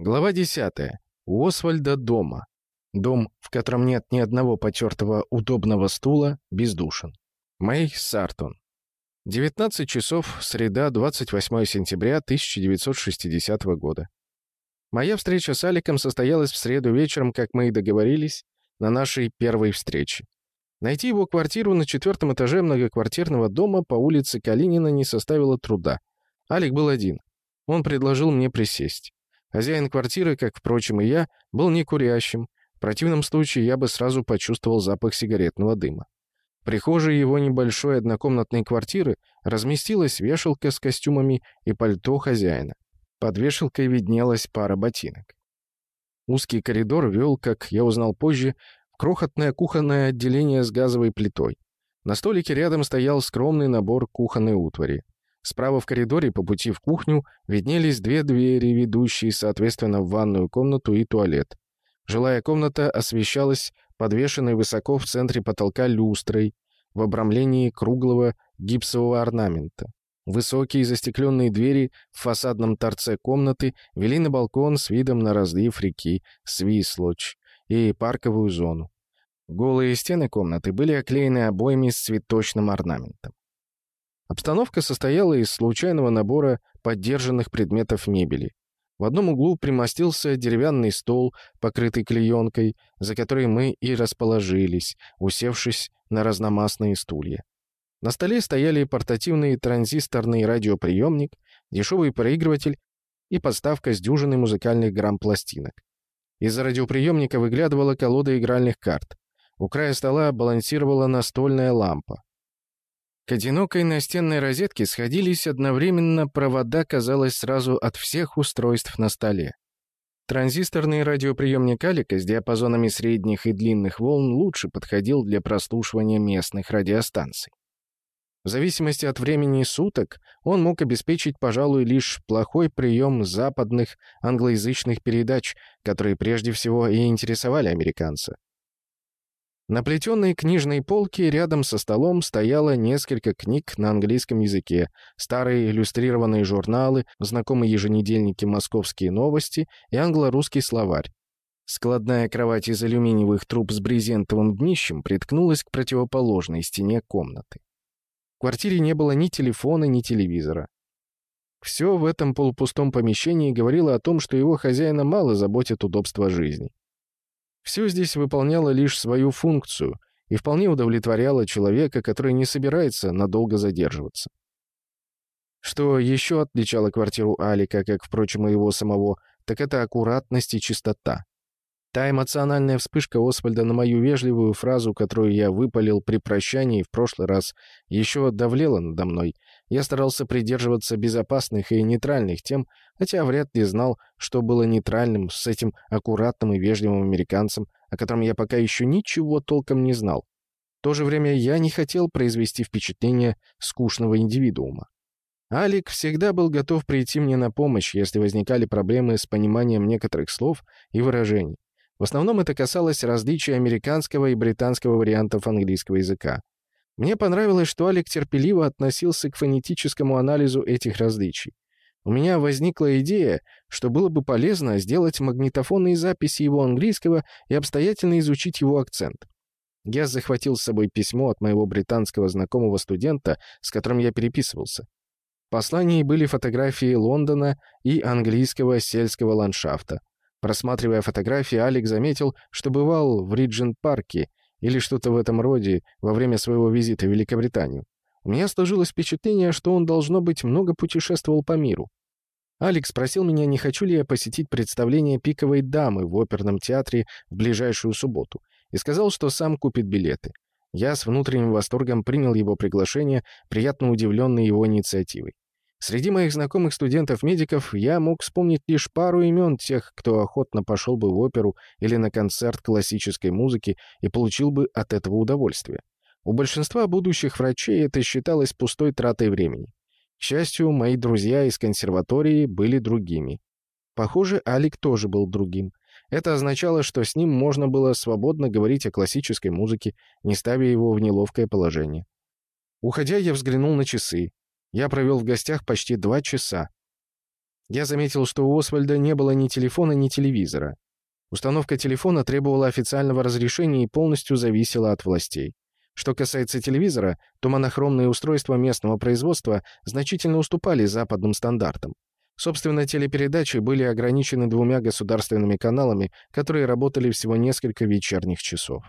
Глава 10. У Освальда дома. Дом, в котором нет ни одного потертого удобного стула, бездушен. Мэй Сартон. 19 часов, среда, 28 сентября 1960 года. Моя встреча с Аликом состоялась в среду вечером, как мы и договорились, на нашей первой встрече. Найти его квартиру на четвертом этаже многоквартирного дома по улице Калинина не составило труда. Алик был один. Он предложил мне присесть. Хозяин квартиры, как, впрочем, и я, был не курящим. В противном случае я бы сразу почувствовал запах сигаретного дыма. В прихожей его небольшой однокомнатной квартиры разместилась вешалка с костюмами и пальто хозяина. Под вешалкой виднелась пара ботинок. Узкий коридор вел, как я узнал позже, в крохотное кухонное отделение с газовой плитой. На столике рядом стоял скромный набор кухонной утвари. Справа в коридоре по пути в кухню виднелись две двери, ведущие, соответственно, в ванную комнату и туалет. Жилая комната освещалась подвешенной высоко в центре потолка люстрой в обрамлении круглого гипсового орнамента. Высокие застекленные двери в фасадном торце комнаты вели на балкон с видом на разлив реки Свислочь и парковую зону. Голые стены комнаты были оклеены обоями с цветочным орнаментом. Обстановка состояла из случайного набора поддержанных предметов мебели. В одном углу примостился деревянный стол, покрытый клеенкой, за которой мы и расположились, усевшись на разномастные стулья. На столе стояли портативный транзисторный радиоприемник, дешевый проигрыватель и подставка с дюжиной музыкальных грамм-пластинок. Из-за радиоприемника выглядывала колода игральных карт. У края стола балансировала настольная лампа. К одинокой настенной розетке сходились одновременно провода, казалось, сразу от всех устройств на столе. Транзисторный радиоприемник Алика с диапазонами средних и длинных волн лучше подходил для прослушивания местных радиостанций. В зависимости от времени суток он мог обеспечить, пожалуй, лишь плохой прием западных англоязычных передач, которые прежде всего и интересовали американца. На плетеной книжной полке рядом со столом стояло несколько книг на английском языке, старые иллюстрированные журналы, знакомые еженедельники «Московские новости» и англо-русский словарь. Складная кровать из алюминиевых труб с брезентовым днищем приткнулась к противоположной стене комнаты. В квартире не было ни телефона, ни телевизора. Все в этом полупустом помещении говорило о том, что его хозяина мало заботит удобство жизни. Все здесь выполняло лишь свою функцию и вполне удовлетворяло человека, который не собирается надолго задерживаться. Что еще отличало квартиру Алика, как, впрочем, и его самого, так это аккуратность и чистота. Та эмоциональная вспышка Освальда на мою вежливую фразу, которую я выпалил при прощании в прошлый раз, еще давлела надо мной. Я старался придерживаться безопасных и нейтральных тем, хотя вряд ли знал, что было нейтральным с этим аккуратным и вежливым американцем, о котором я пока еще ничего толком не знал. В то же время я не хотел произвести впечатление скучного индивидуума. Алик всегда был готов прийти мне на помощь, если возникали проблемы с пониманием некоторых слов и выражений. В основном это касалось различия американского и британского вариантов английского языка. Мне понравилось, что Алик терпеливо относился к фонетическому анализу этих различий. У меня возникла идея, что было бы полезно сделать магнитофонные записи его английского и обстоятельно изучить его акцент. Я захватил с собой письмо от моего британского знакомого студента, с которым я переписывался. В послании были фотографии Лондона и английского сельского ландшафта. Просматривая фотографии, Алик заметил, что бывал в Риджент-парке или что-то в этом роде во время своего визита в Великобританию. У меня сложилось впечатление, что он, должно быть, много путешествовал по миру. Алекс спросил меня, не хочу ли я посетить представление «Пиковой дамы» в оперном театре в ближайшую субботу, и сказал, что сам купит билеты. Я с внутренним восторгом принял его приглашение, приятно удивленный его инициативой. Среди моих знакомых студентов-медиков я мог вспомнить лишь пару имен тех, кто охотно пошел бы в оперу или на концерт классической музыки и получил бы от этого удовольствие. У большинства будущих врачей это считалось пустой тратой времени. К счастью, мои друзья из консерватории были другими. Похоже, Алик тоже был другим. Это означало, что с ним можно было свободно говорить о классической музыке, не ставя его в неловкое положение. Уходя, я взглянул на часы. Я провел в гостях почти два часа. Я заметил, что у Освальда не было ни телефона, ни телевизора. Установка телефона требовала официального разрешения и полностью зависела от властей. Что касается телевизора, то монохромные устройства местного производства значительно уступали западным стандартам. Собственно, телепередачи были ограничены двумя государственными каналами, которые работали всего несколько вечерних часов.